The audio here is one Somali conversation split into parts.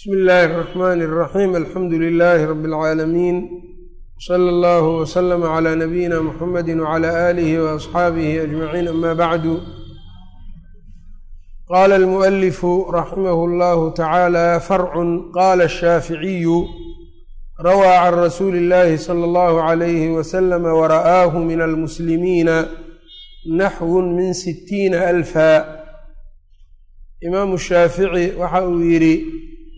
bsmi illaahi الرaxmn الraxim alxamdu lilaahi rab اlcaalamiin slى اllah wslm عlى nabiyina mxamedi wعlى alih وaصxaabihi aجmaciin ama bacdu qala اlmuؤlifu raximah اllahu tacaala farcu qala الshaaficiyu rawى can rasuuli اllahi slى اllahu عalayh wslm wra'aahu min almuslimiina naxwu min sitiina alfa imaamu shaafici waxa uu yidhi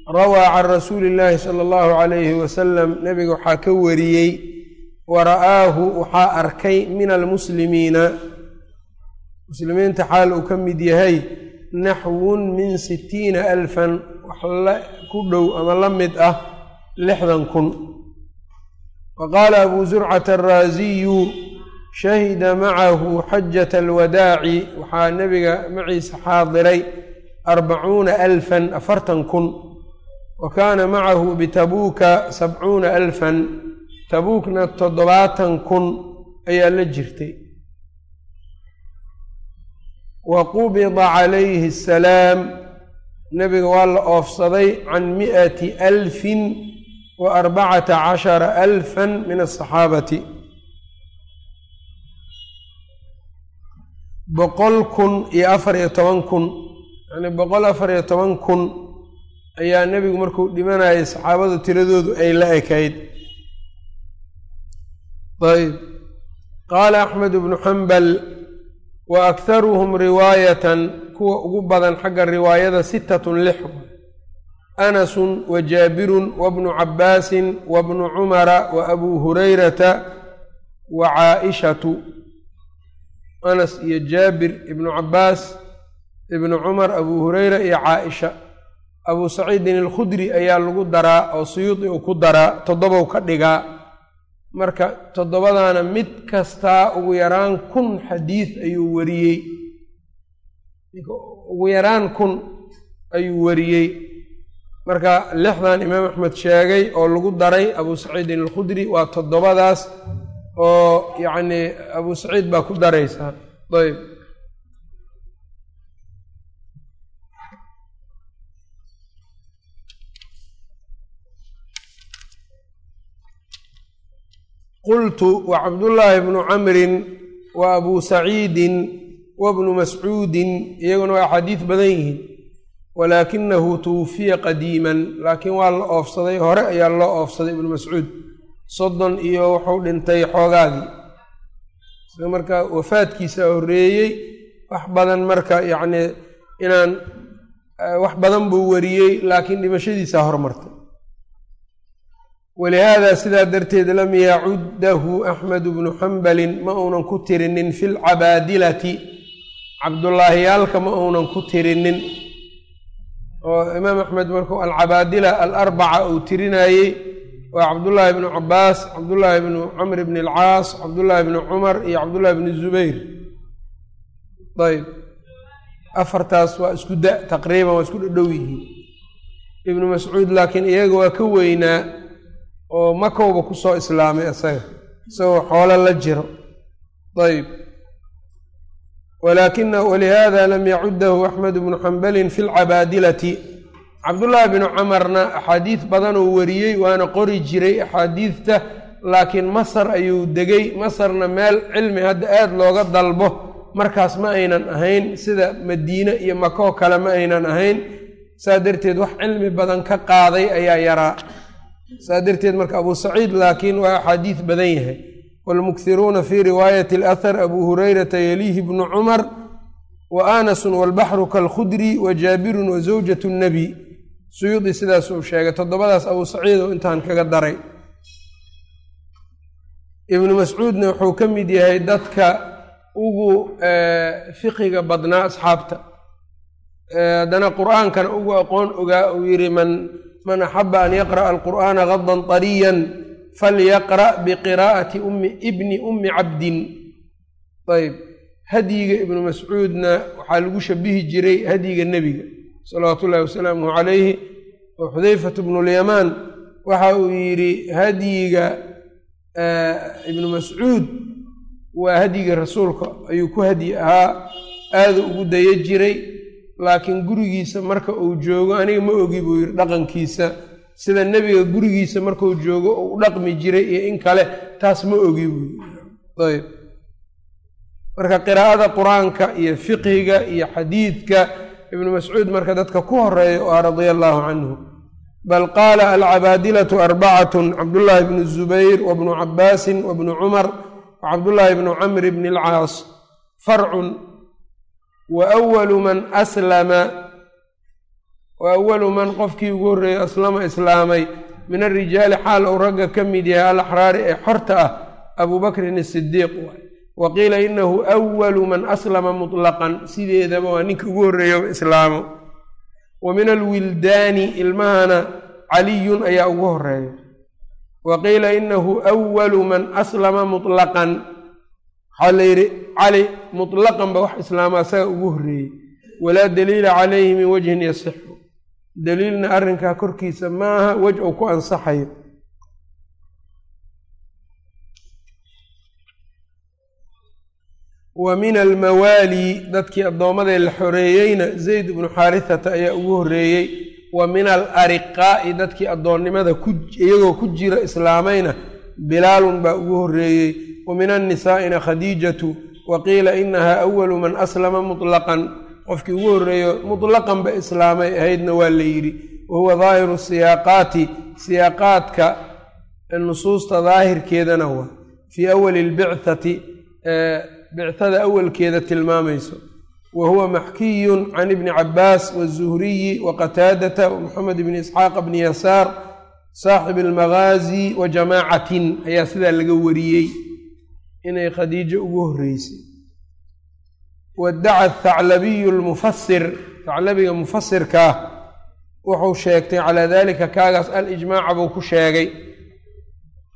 rawaa can rasuuli illaahi sala allahu calayhi wasalam. Nebiga waxaa ka wariyey wa ra'aahu waxaa arkay min almuslimiina. Muslimiinta xaal uu ka mid yahay naxwun min sitiina alfan wax la ku dhow ama la mid ah lixdan kun. Wa qaala abuu zurcata araasiyu shahida macahu xajata alwadaaci waxaa nebiga maciisa xaadiray arbacuuna alfan afartan kun wa kaana macahu bitabuuka sabcuuna alfan tabuukna toddobaatan kun ayaa la jirtay. Wa qubida calayhi asalaam nebiga waa la oofsaday can mi'ati alfin wa arbacata cashara alfan min asaxaabati boqol kun iyo afar iyo toban kun yacni boqol afar iyo toban kun ayaa nebigu markuu dhimanayay saxaabadu tiradoodu ay la ekayd. Ayb qaala axmed bnu xambal wa akharuhum riwaayatan kuwa ugu badan xagga riwaayada sitatun lix anasun wa jaabirun wa bnu cabbaasin wa bnu cumara wa abuu hurayrata wa caaishatu. Anas iyo jaabir ibnu cabbaas ibnu cumar abuu hureyra iyo caaisha abuu saciidin alkhudri ayaa lagu daraa oo suyuudi uu ku daraa toddobow ka dhigaa marka toddobadaana mid kastaa ugu yaraan kun xadiid ayuu wariyey. Ugu yaraan kun ayuu wariyey. Marka lixdan imaam axmed sheegay oo lagu daray abuu saciidin alkhudri waa toddobadaas oo yacni abuu saciid baa ku daraysaa ayb qultu wa cabdullaahi bnu camrin wa abuu saciidin wa bnu mascuudin iyaguna waa axaadiid badan yihiin. Walaakinahu tuwufiya qadiiman laakiin waa la oofsaday hore ayaa loo oofsaday ibnu mascuud. Soddon iyo wuxuu dhintay xoogaagii. Isaga marka wafaadkiisa horreeyey wax badan marka yacni inaan wax badan buu wariyey laakiin dhimashadiisaa hormartay walihaada sidaa darteed lam yacuddahu axmed bnu xambalin ma uunan ku tirinin fi lcabaadilati cabdullaahiyaalka ma uunan ku tirinin oo imaam axmed markuu alcabaadila alarbaca uu tirinayey waa cabdullaahi bnu cabaas cabdullaahi bnu camr bni alcaas cabdullaahi bnu cumar iyo cabdullaahi bnu zubayr ayb afartaas waa isku da taqriiban waa isku dhadhow yihiin ibnu mascuud laakiin iyaga waa ka weynaa oo makowba ku soo islaamay isaga isagoo xoolo la jiro. Ayb walaakina walihaada lam yacuddahu axmed bnu xambalin fi lcabaadilati cabdullaahi binu camarna axaadiid badan uu wariyey waana qori jiray axaadiidta laakiin masar ayuu degay. Masarna meel cilmi hadda aada looga dalbo. Markaas ma aynan ahayn. Sida madiine iyo makoo kale ma aynan ahayn. Saa darteed wax cilmi badan ka qaaday ayaa yaraa saa darteed marka abuu saciid laakiin waa axaadiid badan yahay. Waalmukhiruuna fii riwaayati alahar abuu hurayrata yaliihi bnu cumar wa anasun waalbaxru kaalkhudri wa jaabirun wa zawjatu nnabi suyuudi sidaas uu sheegay. Toddobadaas abuu saciid oo intaan kaga daray. Ibnu mascuudna wuxuu ka mid yahay dadka ugu fiqiga badnaa asxaabta. Haddana qur'aankana ugu aqoon ogaa uu yidhi man man axaba an yaqra'a alqur'aana gadan طariyan falyaqra' biqiraa'ati ibni ummi cabdin ayb hadyiga ibnu mascuudna waxaa lagu shabihi jiray hadyiga nebiga salawaatu ullahi wasalaamuh calayhi oo xudayfatu bnulyamaan waxa uu yidhi hadyiga ibnu mascuud waa hadyiga rasuulka ayuu ku hadyi ahaa aada ugu daya jiray laakiin gurigiisa marka uu joogo aniga ma ogi buu yidhi dhaqankiisa. Sida nebiga gurigiisa markuu joogo uu dhaqmi jiray iyo in kale taas ma ogi buu yidhi. Ayb marka qiraa'ada qur'aanka iyo fiqhiga iyo xadiidka ibnu mascuud marka dadka ku horreeya oo ah radia allaahu canhu. Bal qaala alcabaadilatu arbacatun cabdullaahi bnu zubayr wabnu cabaasin wabnu cumar wacabdullaahi bnu camr bni alcaas farcun wa awalu man aslama. Wa awalu man qofkii ugu horreeyey aslama islaamay. Min arijaali xaal uu ragga ka mid yahay alaxraari ee xorta ah abuu bakrin asidiiq wa qiila inahu awalu man aslama mutlaqan. Sideedaba waa ninka ugu horreeyo islaamo. Wa min alwildaani ilmahana caliyun ayaa ugu horreeya wa qiila inahu awalu man aslama mutlaqan waxaa la yidhi cali mutlaqanba wax islaama asaga ugu horreeyey. Walaa daliila calayhi min wajhin yasixu. Daliilna arrinkaa korkiisa maaha wej uu ku ansaxayo. Wa min almawaali dadkii addoommadee la xoreeyeyna zayd ibnu xaarithata ayaa ugu horreeyey. Wa min alariqaa'i dadkii addoonnimada iyagoo ku jira islaamayna bilaalun baa ugu horreeyey wa min annisaa'ina khadiijatu wa qiila inaha awalu man aslama mutlaqan. Qofkii ugu horreeyo mutlaqanba islaamay ahaydna waa la yidhi wa huwa daahiru siyaaqaati siyaaqaadka nusuusta daahirkeedana waa fii awali albicthati bicada awalkeeda tilmaamayso wa huwa maxkiyun can ibni cabaas wazuhriyi wa qataadata wa moxamed bni isxaaq bni yasaar saaxib almagaazi wa jamaacatin ayaa sidaa laga wariyey inay khadiijo ugu horreysay. Wadaca thaclabiyu lmufasir thaclabiga mufasirka ah wuxuu sheegtay calaa dalika kaagaas alijmaaca buu ku sheegay.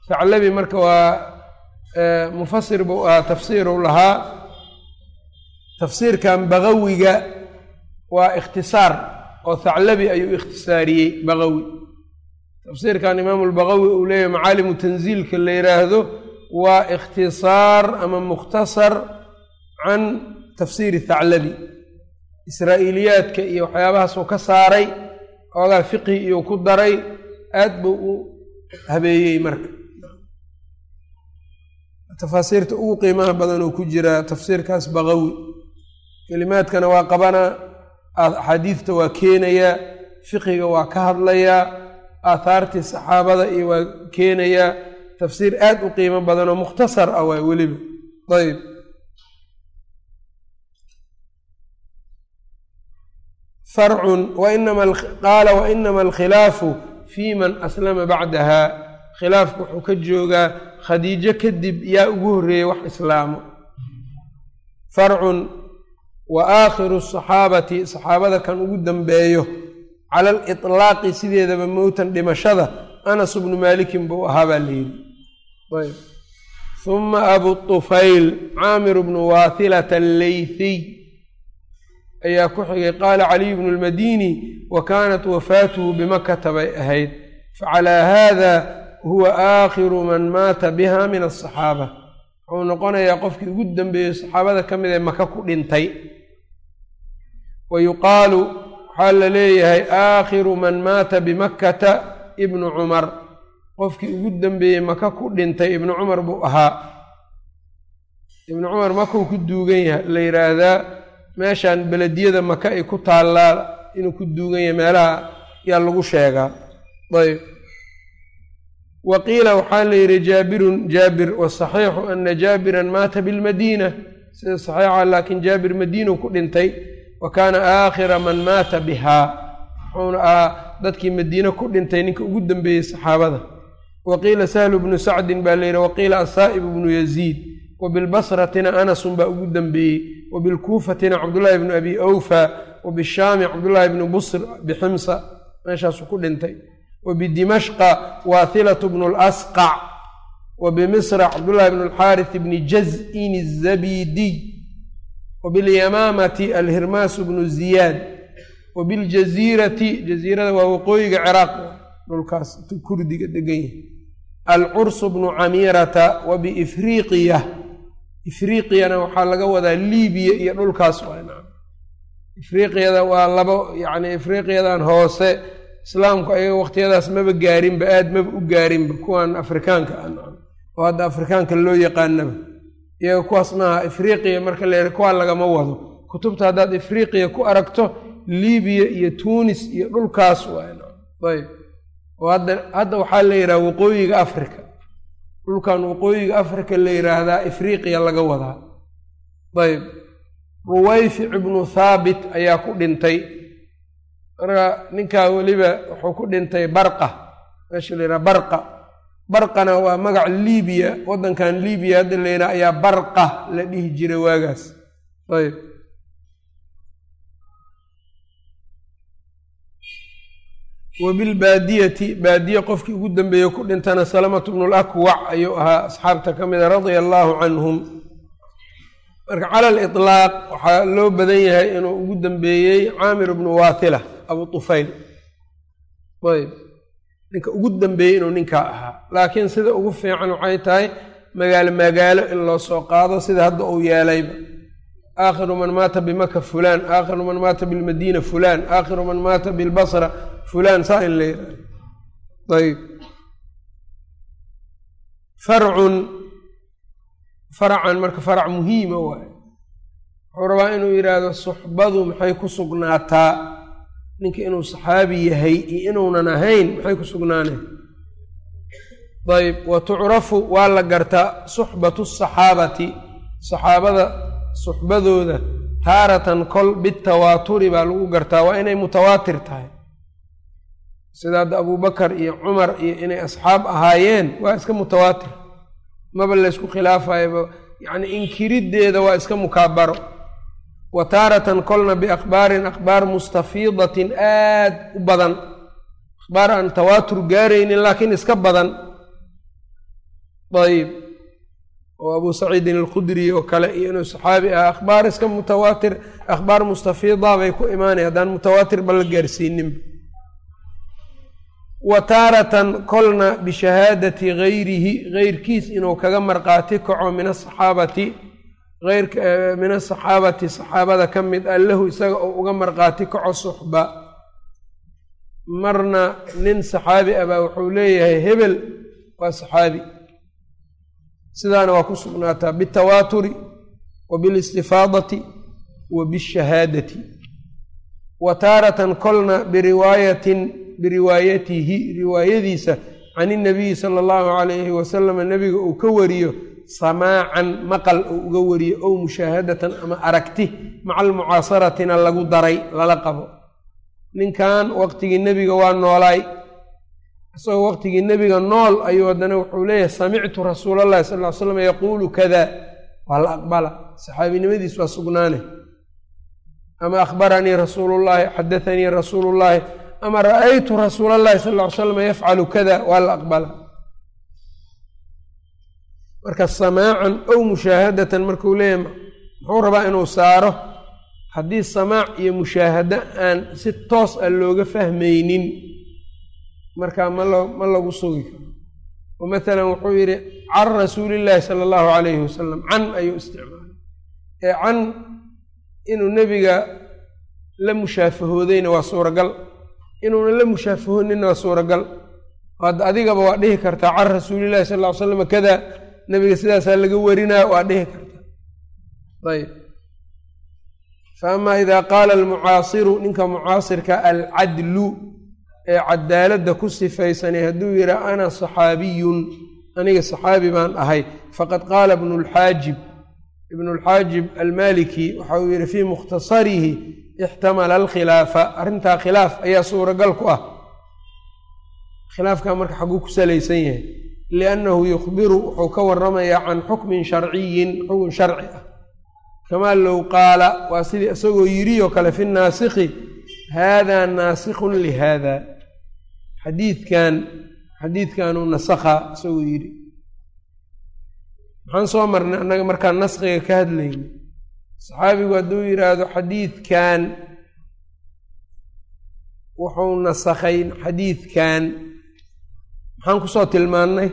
Thaclabi marka waa mufasir buu ahaa tafsiiru lahaa. Tafsiirkan bagawiga waa ikhtisaar oo thaclabi ayuu ikhtisaariyey bagawi tafsiirkan imaamu lbagawi uu leeyahy macaalimu tanziilka la yidhaahdo waa ikhtisaar ama mukhtasar can tafsiiri thaclabi. Israa'iiliyaadka iyo waxyaabahaasuu ka saaray oogaa fiqhi iyuu ku daray aad buu u habeeyey marka. Tafaasiirta ugu qiimaha badan oo ku jira tafsiirkaas bagawi. Kelimaadkana waa qabanaa axaadiidta waa keenayaa fiqiga waa ka hadlayaa aathaartii saxaabada iyo waa keenayaa tafsiir aad u qiimo badan oo mukhtasar ah waay weliba. Ayb farcun qaala wainama alkhilaafu fi man aslama bacdaha. Khilaafku wuxuu ka joogaa khadiijo kadib yaa ugu horreeyey wax islaamo. Farcun wa aakhiru asaxaabati saxaabada kan ugu dambeeyo cala aliطlaaqi sideedaba mowtan dhimashada anas bnu maalikin buu ahaa baa layidhi ayb. Huma abu طufayl caamir bnu waathilata alleythiy ayaa ku xigay qaala caliy bnu lmadini wa kaanat wafaatuhu bimakata bay ahayd. Facalaa haada huwa aakhiru man maata biha min asaxaaba wuxuu noqonayaa qofkii ugu dambeeyey saxaabada ka mid ee maka ku dhintay. Wa yuqaalu waxaa la leeyahay aakhiru man maata bimakkata ibnu cumar. Qofkii ugu dambeeyey maka ku dhintay ibnu cumar buu ahaa. Ibnu cumar makuu ku duugan yahay la yidhaahdaa meeshan belediyada maka ay ku taallaa inuu ku duugan yahay meelaha yaa lagu sheegaa. Ayb wa qiila waxaa la yidhi jaabirun jaabir wasaxiixu ana jaabiran maata bilmadiina sida saxiixa laakiin jaabir madiinu ku dhintay wa kaana aakhira man maata bihaa wuxuuna ahaa dadkii madiine ku dhintay ninka ugu dambeeyey saxaabada. Wa qiila sahlu bnu sacdin baa layidhi wa qiila asaa'ib bnu yaziid. Wa bilbasratina anasun baa ugu dambeeyey. Wa bilkuufatina cabdullaahi bnu abi awfa. Wa bishaami cabdullaahi bnu busr biximsa meeshaasuu ku dhintay. Wa bidimashqa waathilatu bnu lasqac wa bimisra cabdullaahi bnu alxaaris bni jaz-in azabidiy wa bilyamaamati alhirmaasu bnu ziyaad wa biljaziirati jaziirada waa waqooyiga ciraaq dhulkaas kurdiga degan yahay alcursu bnu camiirata wa biifriiqiya ifriiqiyana waxaa laga wadaa liibiya iyo dhulkaas ifriiqiyada waa labo yacni ifriiqiyadan hoose islaamku ayaga waqtiyadaas maba gaarinba aad maba u gaarinba kuwan afrikaanka oo hadda afrikaanka loo yaqaanaba iyaga kuwaas maaha marka la kuwaa lagama wado. Kutubta haddaad ifriiqiya ku aragto libiya iyo tunis iyo dhulkaas waayb oo hadda hadda waxaa la yidhaha waqooyiga africa dhulkan waqooyiga africa la yidhaahdaa ifriiqiya laga wadaa. Ayb. Ruwayfic ibnu thaabit ayaa ku dhintay. Marka ninkaa weliba wuxuu ku dhintay barqa. Meesha la yidhaha barqa barqana waa magac libiya waddankan libiya hadda la yidhaha ayaa barqa la dhihi jiray waagaas. Ayb. Wa baadiye qofkii ugu dambeeye ku dhintana salamatu bnu lakwac ayuu ahaa asxaabta ka mida radia allaahu canhum. Marka cala aliطlaaq waxaa loo badan yahay inuu ugu dambeeyey caamir bnu waathila abu tufayl ayb ninka ugu dambeeyey inuu ninkaa ahaa. Laakiin sida ugu fiican waxay tahay magaalo magaalo in loo soo qaado sida hadda uu yeelayba. Aakhiru man maata bimaka fulaan aakhiru man maata bilmadiina fulaan aakhiru man maata bilbasra fulaan saa in la yidhahdo ayb farcun faracan marka farac muhiima waaye. Wuxuu rabaa inuu yidhaahdo suxbadu maxay ku sugnaataa ninka inuu saxaabi yahay iyo inuunan ahayn maxay ku sugnaaneen ayb wa tucrafu waa la gartaa suxbatu saxaabati. Saxaabada suxbadooda taaratan kol bitawaaturi baa lagu gartaa waa inay mutawaatir tahay. Sida hadda abubakar iyo cumar iyo inay asxaab ahaayeen waa iska mutawaatir. Maba laysku khilaafayaba yacni inkiriddeeda waa iska mukaabaro wa taaratan kolna biakhbaarin akhbaar mustafiidatin aad u badan. Akhbaar aan tawaatur gaaraynin laakiin iska badan. Ayb oo abu saciidin alkhudri oo kale iyo inuu saxaabi ah akhbaar iska mutawaatir akhbaar mustafiida bay ku imaanaya haddaan mutawaatir ba la gaarsiinin. Wa taaratan kolna bishahaadati gayrihi geyrkiis inuu kaga marqaati kaco min asaxaabati min asaxaabati saxaabada ka mid ah lahu isaga oo uga marqaati kaco suxba. Marna nin saxaabi ah wuxuu leeyahay hebel waa saxaabi. Sidaana waa ku sugnaataa bitawaaturi wa bilistifaadati wa bishahaadati. Wa taaratan kolna biriwaayatin biriwaayatihi riwaayadiisa can inabiyi sala allahu calayhi wasalama nebiga uu ka wariyo samaacan maqal uu uga wariyo ow mushaahadatan ama aragti maca almucaasaratina lagu daray lala qabo. Ninkan waqtigii nebiga waa noolaay isagoo waqtigii nebiga nool ayuu haddana wuxuu leeyahay samictu rasuula allahi sal ly slam yaquulu kada. Waa la aqbala. Saxaabinimadiis waa sugnaane. Ama akhbaranii rasuulullaahi xadathanii rasuulullaahi ama ra'aytu rasuula allahi sal ly slam yafcalu kada. Waa la aqbala marka samaacan ow mushaahadatan markuu leeyahay muxuu rabaa inuu saaro? Haddii samaac iyo mushaahado aan si toos ah looga fahmaynin markaa ma lo ma lagu sugi karo. Oo mathalan wuxuu yidhi can rasuulillaahi sala allahu calayhi wasalam can ayuu isticmaalay. Ee can inuu nebiga la mushaafahoodayna waa suuragal. Inuuna la mushaafahoonina waa suuragal. Hadda adigaba waa dhihi kartaa can rasuulillahi sal ll ly slam kada nebiga sidaasaa laga warinaa waa dhihi kartaa ayb fa ama idaa qaala almucaasiru ninka mucaasirka alcadlu ee cadaaladda ku sifaysanay hadduu yidhaa ana saxaabiyun aniga saxaabi baan ahay. Faqad qaala ibnulxaajib ibnulxaajib almaliki waxa uu yidhi fii mukhtasarihi ixtamala alkhilaafa. Arrintaa khilaaf ayaa suuragal ku ah. Khilaafkaa marka xaguu ku salaysan yahay liannahu yukhbiru wuxuu ka waramayaa can xukmin sharciyin xukun sharci ah kamaa low qaala waa sidii isagoo yidhioo kale fi naasikhi haadaa naasikhun lihaada xadiidkan xadiidkanuu nasakhaa isagoo yidhi maxaan soo marnay annaga markaan naskhiga ka hadlayna saxaabigu hadduu yidhaahdo xadiidkan wuxuu nasakhay xadiidkan maxaan ku soo tilmaannay?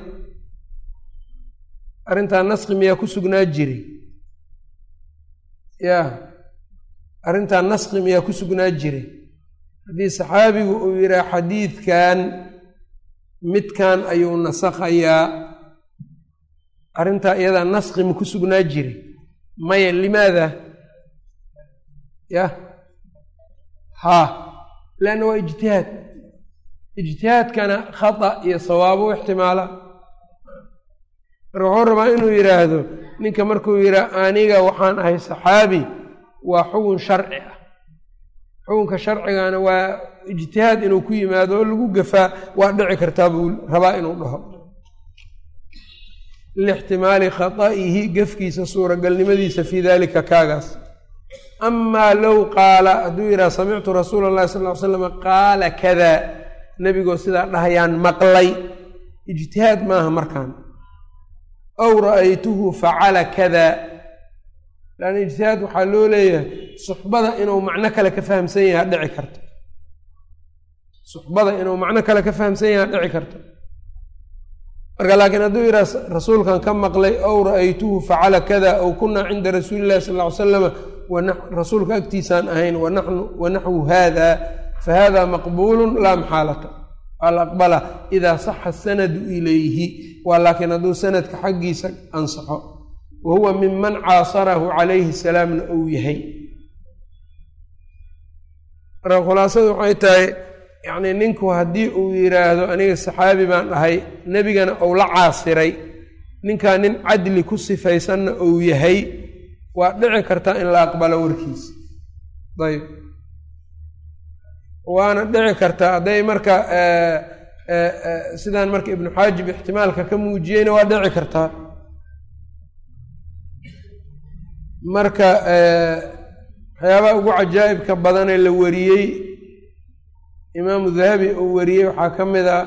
Arrintaa naskhi miyaa ku sugnaa jiray ya arrintaa naskhi miyaa ku sugnaa jiray haddii saxaabigu uu yidhaha xadiidkan midkan ayuu nasakhayaa. Arrintaa iyadaa naskhi ma ku sugnaa jiray maya limaada? Yah haa leanna waa ijtihaad ijtihaadkana khata iyo sawaabo u ixtimaala. Marka wuxuu rabaa inuu yidhaahdo ninka markuu yidhaha aniga waxaan ahay saxaabi waa xugun sharci ah. Xukunka sharcigana waa ijtihaad inuu ku yimaado oo lagu gafaa waa dhici kartaa buu rabaa inuu dhaho. Lixtimaali khata'ihi gafkiisa suuragalnimadiisa fii dalika kaagaas. Amaa low qaala hadduu yidhaha samictu rasuula allahi sal ly slam qaala kada nebigoo sidaa dhahayaan maqlay. Ijtihaad maaha markaan. Aw ra'aytuhu facala kada laanna ijtihaad waxaa loo leeyahay suxbada inuu macno kale ka fahamsan yaha dhici karto. Suxbada inuu macno kale ka fahamsan yaha dhici karto. Marka laakiin hadduu yidhaha rasuulkan ka maqlay ow ra'aytuhu facala kada aw kunaa cinda rasuuli illahi sal ly slama rasuulka agtiisaan ahayn wanaxwu hada fahada maqbuulu laa maxaalata waa la aqbala idaa saxa sanadu ilayhi waa laakiin hadduu sanadka xaggiisa ansaxo wa huwa minman caasarahu calayhi salaamna uu yahay marka khulaasadu waxay tahay yacni ninku haddii uu yidhaahdo aniga saxaabi baan ahay nebigana uu la caasiray ninkaa nin cadli ku sifaysanna uu yahay waa dhici kartaa in la aqbalo warkiisa ayb waana dhici kartaa hadday marka sidaan marka ibnu xaajib ixtimaalka ka muujiyeyna waa dhici kartaa marka waxyaabaha ugu cajaa'ibka badanee la wariyey imaamu dahabi uu wariyey waxaa ka mid a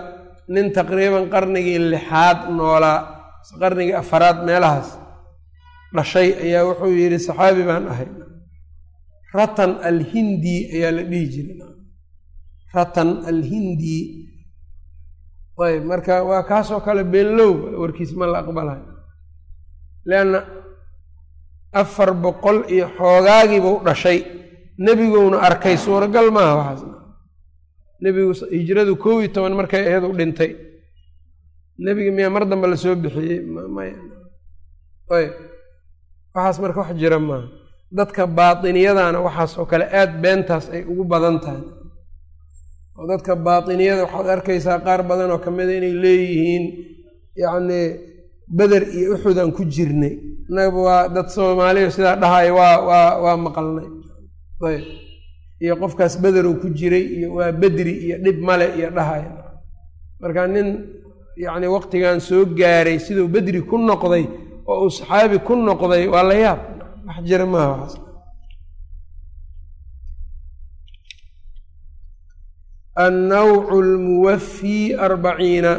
nin taqriiban qarnigii lixaad noolaa qarnigii afaraad meelahaas dhashay ayaa wuxuu yidhi saxaabi baan ahay. Ratan alhindi ayaa la dhihi jiray ratan alhindi. Ayb marka waa kaasoo kale beenlow warkiis ma la aqbalayo leanna afar boqol iyo xoogaagiibuu dhashay. Nebigowna arkay suuragal maaha waxaas. Nebigu hijradu kow iyo toban markay aheedu dhintay. Nebiga miyaa mar dambe la soo bixiyey? Maya ayb waxaas marka wax jira maaha. Dadka baatiniyadana waxaas oo kale aad beentaas ay ugu badan tahay oo dadka baatiniyada waxaad arkaysaa qaar badan oo kamida inay leeyihiin yacni beder iyo uxudan ku jirnay. Innagaba waa dad soomaaliya sidaa dhahaya waa waa waa maqalnay. Ayb. Iyo qofkaas bederuu ku jiray iyo waa bedri iyo dhib male iyo dhahaya marka nin yacni waqtigan soo gaaray siduu bedri ku noqday oo uu saxaabi ku noqday waa la yaab. Wax jira maaha waxaas annawcu almuwafii arbaciina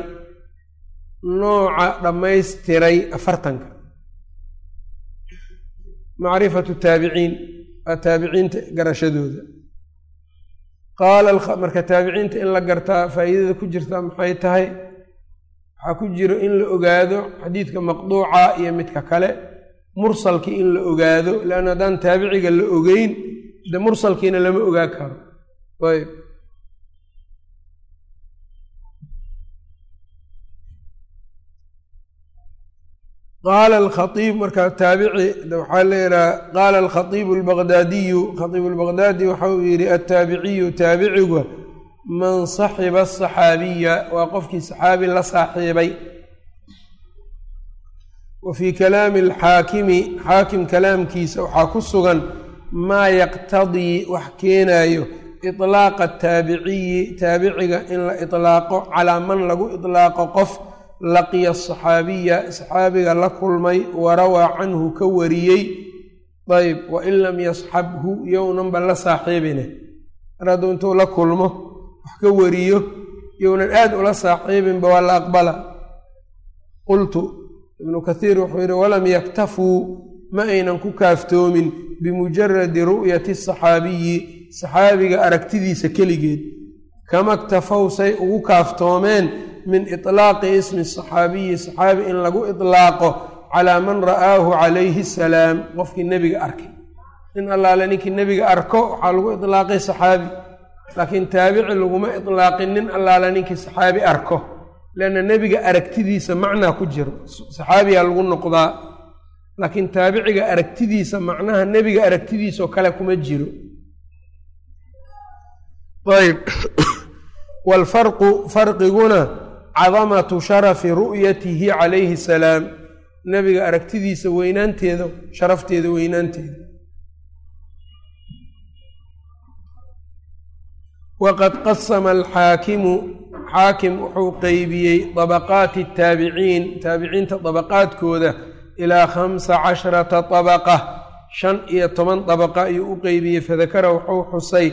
nooca dhammaystiray afartanka macrifatu taabiciin waa taabiciinta garashadooda qaala marka taabiciinta in la gartaa faa'iidada ku jirta maxay tahay waxaa ku jiro in la ogaado xadiidka maqduuca iyo midka kale mursalkii in la ogaado leanna haddaan taabiciga la ogeyn de mursalkiina lama ogaa karo ayb qaala alkhaiib marka taabici waxaa leedaha qaala alkhaiibu albaqdaadiyu khaiibu albaqdaadi waxa uu yidhi altaabiciyu taabiciga man saxiba asaxaabiya waa qofkii saxaabi la saaxiibay wa fii kalaami alxaakimi xaakim kalaamkiisa waxaa ku sugan maa yaqtadii wax keenayo iطlaaqa ataabiciyi taabiciga in la iطlaaqo calaa man lagu iطlaaqo qof laqiya asaxaabiya saxaabiga la kulmay warawaa canhu ka wariyey. Ayb wain lam yasxabhu yownanba la saaxiibine. Mar hadduu intuu la kulmo wax ka wariyo yownan aad ula saaxiibinba waa la aqbala. Qultu ibnu kathiir wuxuu yidhi walam yaktafuu ma aynan ku kaaftoomin bimujaradi ru'yati asaxaabiyi saxaabiga aragtidiisa keligeed kama ktafow say ugu kaaftoomeen min iطlaaqi ismi saxaabiyi saxaabi in lagu iطlaaqo calaa man ra'aahu calayhi asalaam qofkii nebiga arkay. Nin allaale ninkii nebiga arko waxaa lagu idlaaqay saxaabi. Laakiin taabici laguma idlaaqin nin allaale ninkii saxaabi arko. Leanna nebiga aragtidiisa macnaa ku jiro. Saxaabiyaa lagu noqdaa. Laakiin taabiciga aragtidiisa macnaha nebiga aragtidiisaoo kale kuma jiro. Ayb waalfarqu farqiguna cadamatu sharafi ru'yatihi calayhi salaam. Nebiga aragtidiisa weynaanteeda sharafteeda weynaanteeda waqad qasama alxaakimu xaakim wuxuu qeybiyey dabaqaati ataabiciin taabiciinta dabaqaadkooda ilaa khamsa casharata dabaqa shan iyo toban dabaqa ayuu u qeybiyey fadakara wuxuu xusay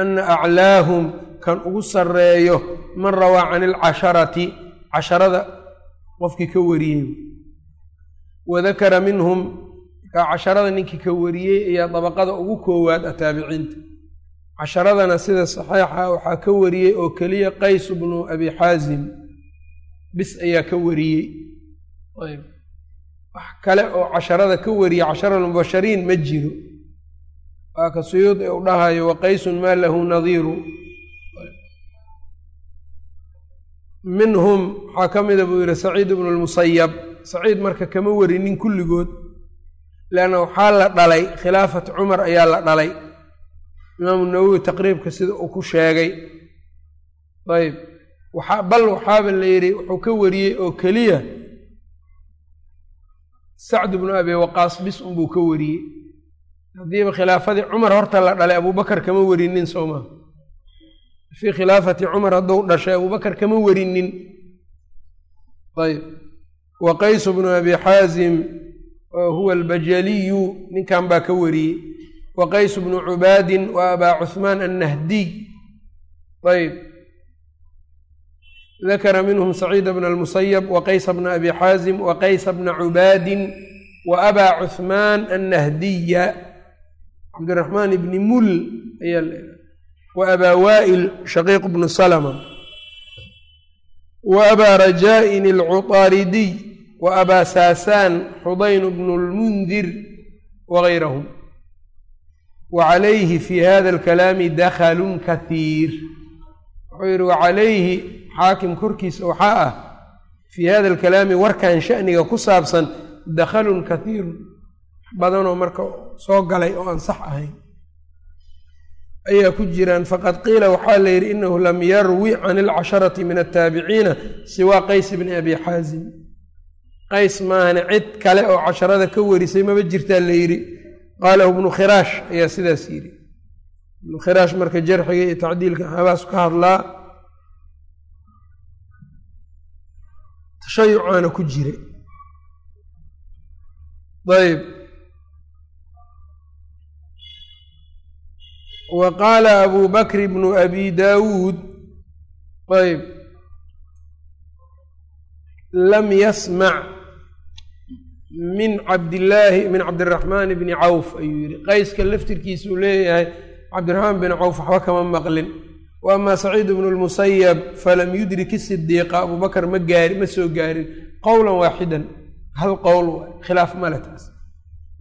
ana aclaahum kan ugu sarreeyo man rawaa can ilcasharati casharada qofkii ka wariyey. Wadakara minhum casharada ninkii ka wariyey ayaa dabaqada ugu koowaad ah taabiciinta. Casharadana sida saxiixa waxaa ka wariyey oo keliya qays bnu abi xaasim bis ayaa ka wariyey. Ayb. Wax kale oo casharada ka wariyey casharalmubashariin ma jiro. Waa ka suyuud ee u dhahayo wa qaysun maa lahu nadiiru minhum waxaa ka mida buu yihi saciid ibnu lmusayab saciid marka kama warinin kulligood leanna waxaa la dhalay khilaafat cumar ayaa la dhalay. Imaamu nawowi taqriibka sida uu ku sheegay. Ayb waxaa bal waxaaba la yidhi wuxuu ka wariyey oo keliya sacd bnu abi waqaas bis unbuu ka wariyey. Haddiiba khilaafadii cumar horta la dhalay abubakar kama warinin soo maa fii khilaafati cumar hadduu dhashay abubakar kama warinin ayb wa qaysu bnu abi xaasim huwa albajaliyu ninkan baa ka wariyey. Wa qays bnu cubaadin wa abaa cuhmaan annahdiy ayb dakara minhum saciida bna almusayab wa qaysa bna abi xaazim wa qaysa bna cubaadin wa abaa cuhmaan annahdiya. Cabdiraxmaan ibni mul ayaa wa abaa waa'il shaqiiq bnu salama wa abaa rajaa'in alcutaaridiy wa abaa saasaan xudayn bnu lmundir wagayrahum wacalayhi fi hada alkalaami dakhalun kahiir wuxuu yidhi wacalayhi xaakim korkiisa waxaa ah fii hada alkalaami warkan sha'niga ku saabsan dakhalun kahiirun badanoo marka soo galay oo aan sax ahayn ayaa ku jiraan faqad qiila waxaa la yidhi inahu lam yarwi can alcasharati min altaabiciina siwaa qays bni abi xaazim qays maahane cid kale oo casharada ka warisay maba jirtaa la yidhi. Qaalahu ibnu khiraash ayaa sidaas yidhi. Ibnu khiraash marka jarxiga iyo tacdiilka habaas ka hadlaa tashayucaana ku jiray ayb wa qaala abu bakr bnu abi daawuud ayb lam yasmac min cabdillaahi min cabdiraxmaan bni cawf ayuu yidhi. Qayska laftirkiisuu leeyahay cabdiraxmaan bin cawf waxba kama maqlin. Wa saciid bnu lmusayab falam yudrik isidiiqa abubakar ma gaari ma soo gaarin. Qowlan waaxidan hal qowl khilaaf male taas.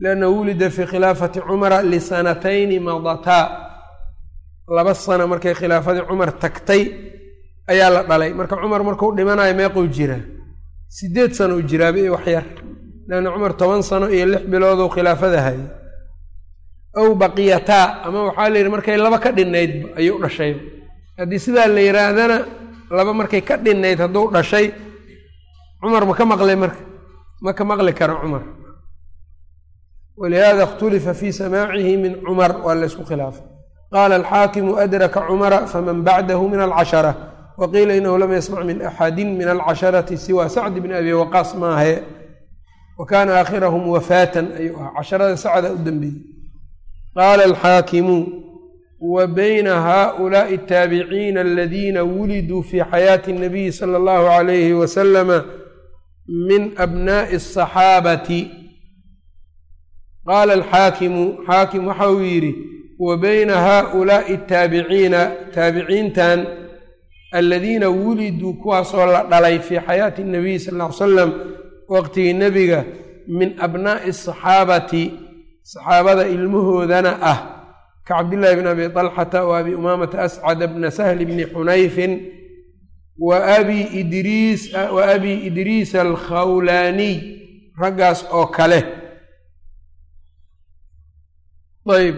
Liannahu wulida fii khilaafati cumara lisanatayni madataa laba sano markay khilaafadii cumar tagtay ayaa la dhalay. Marka cumar markuu dhimanayo meequu jiraa. Sideed sano u jiraaba iyo waxyar leanna cumar toban sano iyo lix bilooduu khilaafada hayay. Ow baqiyataa ama waxaa la yidhi markay laba ka dhinaydba ayuu dhashay. Haddii sidaa la yidhaahdana laba markay ka dhinayd hadduu dhashay cumar ma ka maqlay marka? Ma ka maqli karo cumar. Walihaada ikhtulifa fii samaacihi min cumar waa la ysku khilaafay qaala alxaakimu adraka cumara faman bacdahu min alcashara wa qiila inahu lam yasmac min axadi min alcasharati siwa sacd bni abi waqaas maahe wa kaana aakhirahum wafaatan ayuu ahaa casharada sacda u dambeeyey qaala alxaakimu wa bayna haulaai ataabiciina aladiina wuliduu fi xayaati اnabiyi sala allahu alayhi wasalama min abnaa'i asaxaabati qaala alxaakimu xaakim waxa uu yidhi wa beyna haaulaa'i ataabiciina taabiciintan aladiina wuliduu kuwaasoo la dhalay fii xayaati اnabiy sal ly salam waqtigii nebiga min abnaa'i asaxaabati saxaabada ilmahoodana ah ka cabdillaahi bn abi طalxata wa abi umaamata ascad bna sahli bni xunayfin wa abi idriis wa abi idriisa alkhawlaaniy raggaas oo kale. Ayb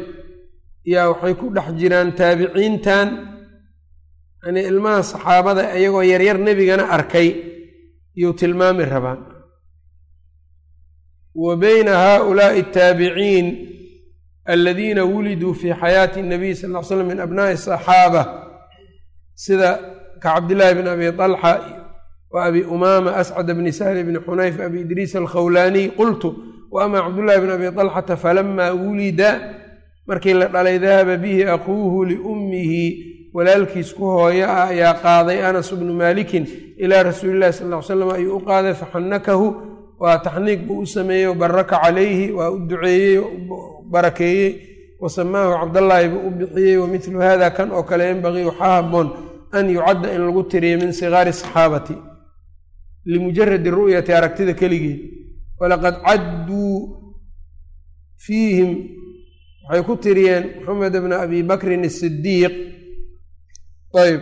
yaa waxay ku dhex jiraan taabiciintan. Yani ilmaha saxaabada iyagoo yaryar nebigana arkay. Yuu tilmaami rabaan wa beyna haaulaai ataabiciin aladiina wuliduu fii xayaati nabiy sal ll l slam min abnaa'i saxaaba. Sida ka cabdillaahi bn abi alxa wa abi umaama ascad bni sahl bni xunayf abi idriis alkhawlaaniy qultu wa amaa cabdullahi bn abi alxata falama wulida? Markii la dhalay dahaba bihi akuuhu liummihi walaalkiis ku hooyo ah ayaa qaaday anas bnu maalikin ilaa rasuuli llahi sal ly slam ayuu u qaaday faxanakahu waa taxniiq buu u sameeyey baraka calayhi waa u duceeyey barakeeyey. Wasamaahu cabdallaahi buu u bixiyey wa midlu hada kan oo kale yenbagii waxaa haboon an yucadda in lagu tiriyo min sigaari saxaabati. Limujaradi ru'yati aragtida keligeed. Walaqad cadduu fiihim waxay ku tiriyeen maxamed bna abi bakrin asidiiq ayb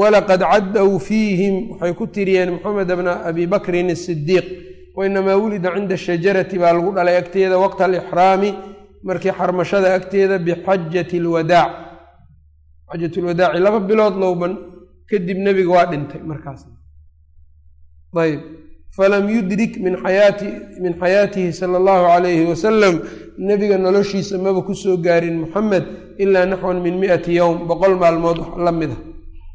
walaqad caddow fiihim waxay ku tiriyeen maxamed bna abi bakrin asidiiq wainamaa wulida cinda shajarati baa lagu dhalay agteeda waqta alixraami markii xarmashada agteeda bixajati lwadaac xajat lwadaaci laba bilood lowban kadib nebiga waa dhintay markaas. Ayb falam yudrik min xayaati min xayaatihi sala allahu calayhi wasalam nebiga noloshiisa maba ku soo gaarin muxamed ilaa naxwan min mi'ati yowm boqol maalmood la mida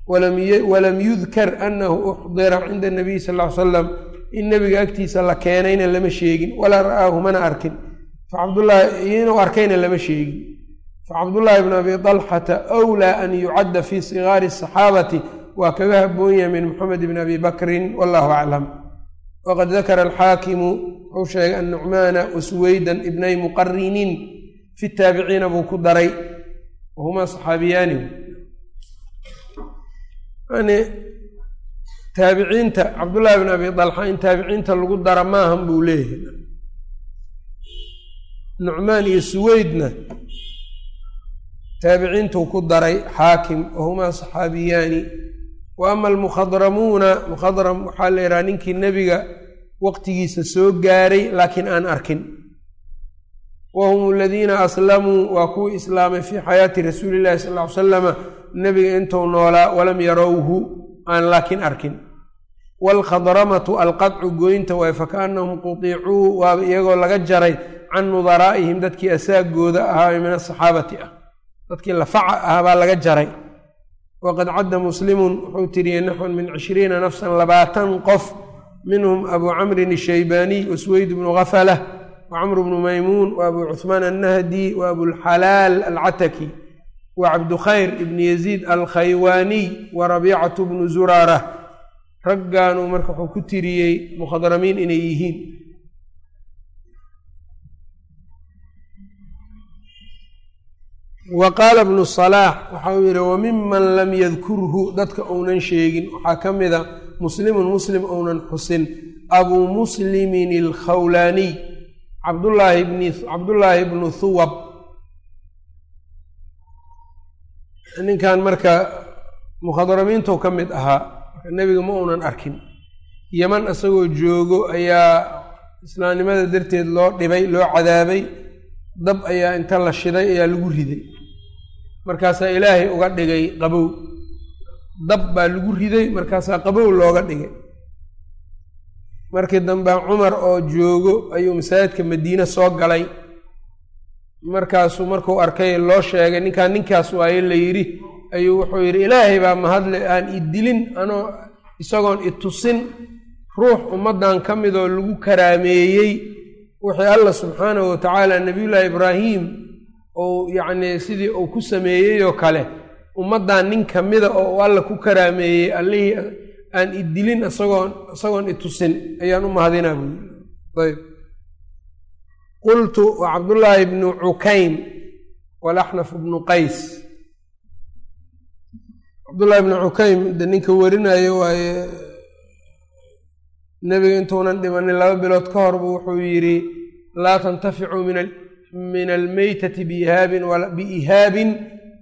walam yudkar annahu uxdira cinda nabiy sal ly salam in nebiga agtiisa la keenayna lama sheegin walaa ra'aahu mana arkin. Inuu arkayna lama sheegin. Facabdullaahi bn abi طalxata wlaa an yucadda fi sigaari asaxaabati waa kaga haboon yahay min moxamed bn abi bakrin wallahu aclam wqad dakara alxaakimu wuxuu sheegay annucmaana wasweydan ibnay muqariniin fi taabiciina buu ku daray wahumaa saxaabiyaani yani taabiciinta cabdullaahi bn abi dalxa in taabiciinta lagu dara maahan buu leeyahay nucmaan iyo suweydna taabiciintuu ku daray xaakim wahumaa saxaabiyaani wa ama almukhadramuuna mukhadram waxaa la yidhaha ninkii nebiga waqtigiisa soo gaaray laakiin aan arkin. Wa hum aladiina aslamuu waa kuwii islaamay fii xayaati rasuuli illahi sal ly salama nebiga intuu noolaa walam yarowhu aan laakiin arkin. Waalkhadramatu alqadcu goynta waay fakaannahum quticuu waaba iyagoo laga jaray can nudaraa'ihim dadkii asaagooda ahaa min asaxaabati ah. Dadkii lafaca ah baa laga jaray. Waqad cadda muslimun wuxuu tiriyey naxwan min cishriina nafsan labaatan qof minhum abu camrin ashaybaaniy wasweyd bnu ghafalah wa camru bnu maymuun wa abu cuhmaan annahdi wa abulxalaal alcataki wa cabdukhayr ibni yaziid alkhaywaaniy wa rabiicatu bnu zuraara raggaanuu marka wuxuu ku tiriyey mukhadramiin inay yihiin. Wa qaala bnu salaax waxa uu yidhi wamiman lam yadkurhu dadka ounan sheegin. Waxaa ka mida muslimun muslim ounan xusin. Abuu muslimin alkhawlaaniy cabdullaahi bni cabdullaahi bnu thuwab. Ninkan marka mukhadramiintou ka mid ahaa nebiga ma uunan arkin. Yeman isagoo joogo ayaa islaamnimada darteed loo dhibay loo cadaabay. Dab ayaa inta la shiday ayaa lagu riday. Markaasaa ilaahay uga dhigay qabow dab baa lagu riday markaasaa qabow looga dhigay. Markii dambea cumar oo joogo ayuu masaajidka madiine soo galay. Markaasuu markuu arkay loo sheegay ninkaan ninkaas waaye la yidhi. Ayuu wuxuu yidhi ilaahay baa mahadle aan i dilin anoo isagoon i tusin. Ruux ummaddan ka midoo lagu karaameeyey. Wixii allah subxaanahu watacaala nabiyullaahi ibraahim ou yacnii sidii uu ku sameeyey oo kale ummaddan nin ka mida oo alla ku karaameeyey allihii aan i dilin isagoon isagoon i tusin ayaan u mahadinaa buui ayb qultu wa cabdullaahi bnu cukaym walaxnaf bnu qays. Cabdullaahi bnu cukaym de ninka warinayo waaye nebiga intuunan dhimanin laba bilood ka horbu wuxuu yidhi laa tantaficuu min almeytati biihaabin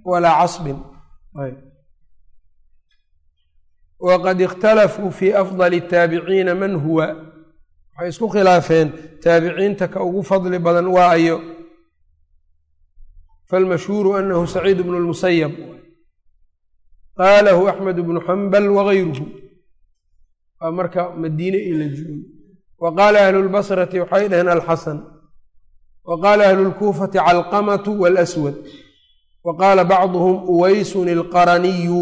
walaa casbin waqad ikhtalafuu fi afdali taabiciina man huwa waxay isku khilaafeen taabiciinta ka ugu fadli badan waa ayo falmashhuuru anahu saciid bnu lmusayab qaalahu axmed bnu xambal wagayruhu waa marka madiine io la joogo wa qaala ahlu lbasrati waxay dhaheen alxasan wa qaala ahlu lkuufati calqamatu walaswad wa qaala bacduhum uwaysun ilqaraniyu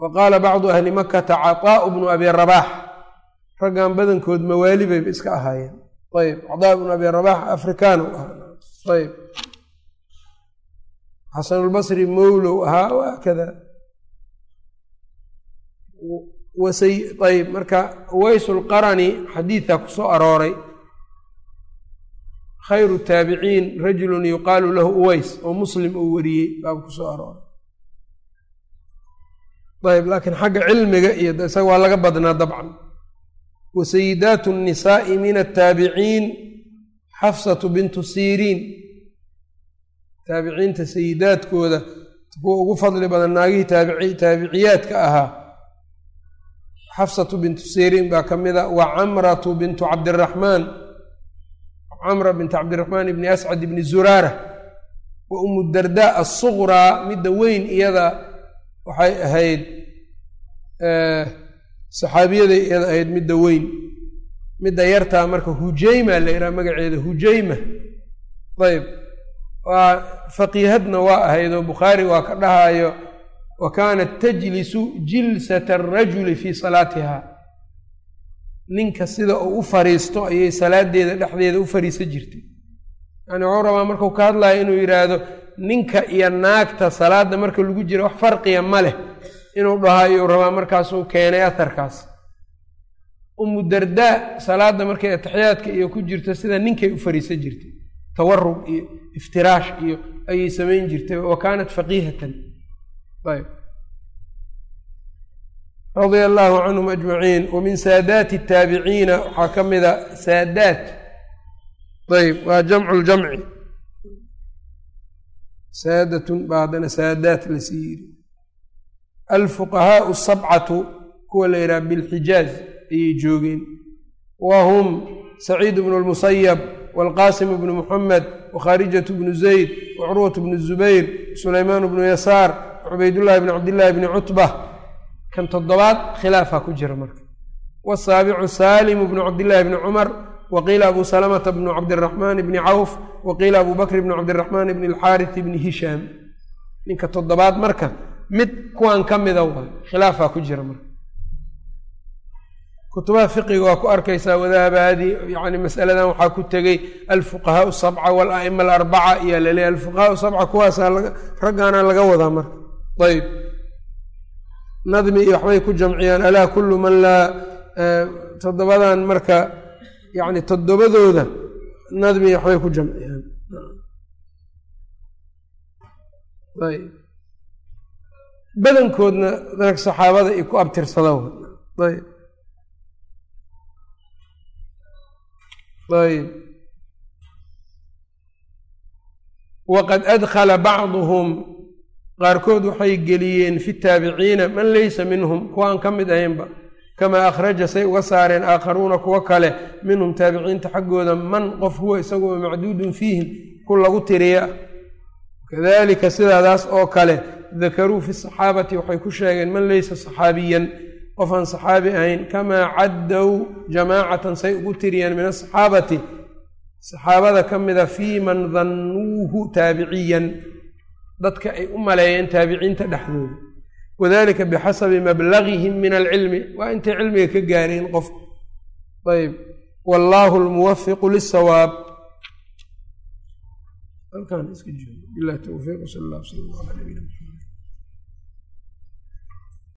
wa qaala bacdu ahli makata caطaau bnu abi rabax raggan badankood mawaali bayba iska ahaayeen ayb cadaa bnu abi rabax afrikaan ahaa ayb xasanulbasri mowlow ahaa wahaakada ayb marka uwaysulqarani xadiidkaa ku soo arooray khayru taabiciin rajulun yuqaalu lahu uways oo muslim uu wariyey baaba ku soo arooray. Ayb laakiin xagga cilmiga iyo isaga waa laga badnaa dabcan. Wa sayidaatu nnisaa'i min ataabiciin xafsatu bintu siriin. Taabiciinta sayidaadkooda kuwa ugu fadli badan naagihii taabiciyaadka ahaa xafsatu bintu siriin baa ka mid a wa camratu bintu cabdiraxmaan camra bintu cabdiraxmaan ibni ascad ibni zuraara wa umu dardaa assuqraa midda weyn iyada waxay ahayd saxaabiyaday iyada ahayd midda weyn. Midda yartaa marka hujayma la yidhaha magaceeda hujayma ayb waa faqiihadna waa ahayd oo bukhaari waa ka dhahayo wa kaanat tajlisu jilsata arajuli fii salaatiha ninka sida uu u fariisto ayay salaadeeda dhexdeeda u fariisan jirtay. Yani wuxuu rabaa markuu ka hadlayo inuu yidhaahdo ninka iyo naagta salaadda marka lagu jira wax farqiya ma leh. Inuu dhaho ayuu rabaa markaasuu keenay aharkaas umu dardaa salaadda markay ataxiyaadka iyo ku jirto sida ninkay u fariisan jirtay. Tawarug iyo iftiraash iyo ayay samayn jirtay wa kaanat faqiihatan. Ayb radia allaahu canhum ajmaciin wa min saadaati taabiciina waxaa ka mida saadaat. Ayb waa jamcu ljamci saadatun baa haddana saadaat la sii yiri. Alfuqahaau sabcatu kuwa la yidhaha bilxijaaz ayay joogeen. Wa hum saciid bnu lmusayab waalqaasim bnu muxamed wakharijatu bnu zayd wacurwatu bnu zubayr sulaymaan bnu yasaar cubaydullaahi bni cabdillaahi bni cutba kan toddobaad khilaafaa ku jira marka. Wasaabicu saalimu bnu cabdillaahi bni cumar waqiila abu salamata bnu cabdiraxmaan bni cawf waqiila abu bakr bnu cabdiraxmaan bni alxaaris bni hishaam ninka toddobaad marka mid kuwan ka mida waay khilaafaa ku jira marka. Kutubaha fiqiga waa ku arkaysaa wadaabaadii yani masaladan waxaa ku tegey alfuqahaau sabca walaima alarbaca iyaa laleeyahy alfuqahaau sabca kuwaasaa raggaana laga wadaa marka. Ayb nadmi iyo waxbay ku jamciyaan alaa kullu man laa toddobadan marka yani toddobadooda nadmi iyo waxbay ku jamciyaan. Ayb. Badankoodna rag saxaabada i ku abtirsada ayb. Ayb. Waqad adkhala bacduhum qaarkood waxay geliyeen fi taabiciina man laysa minhum kuwaan ka mid ahaynba. Kamaa akhraja say uga saareen aakharuuna kuwo kale minhum taabiciinta xaggooda man qof huwa isaguo macduudun fiihim ku lagu tiriya kadalika sidaadaas oo kale dakaruu fi saxaabati waxay ku sheegeen man laysa saxaabiyan qof aan saxaabi ahayn kamaa caddow jamaacatan say ugu tiriyeen min asaxaabati saxaabada ka mida fii man dannuuhu taabiciyan dadka ay u maleeyeen taabiciinta dhexdooda. Wadalika bixasabi mablagihim min alcilmi waa intay cilmiga ka gaareen qof. Ayb wallaahu lmuwafiqu lisawaab halkaan iska joogo bilahi towfiiq sal allah sala allah ala nabina mxamed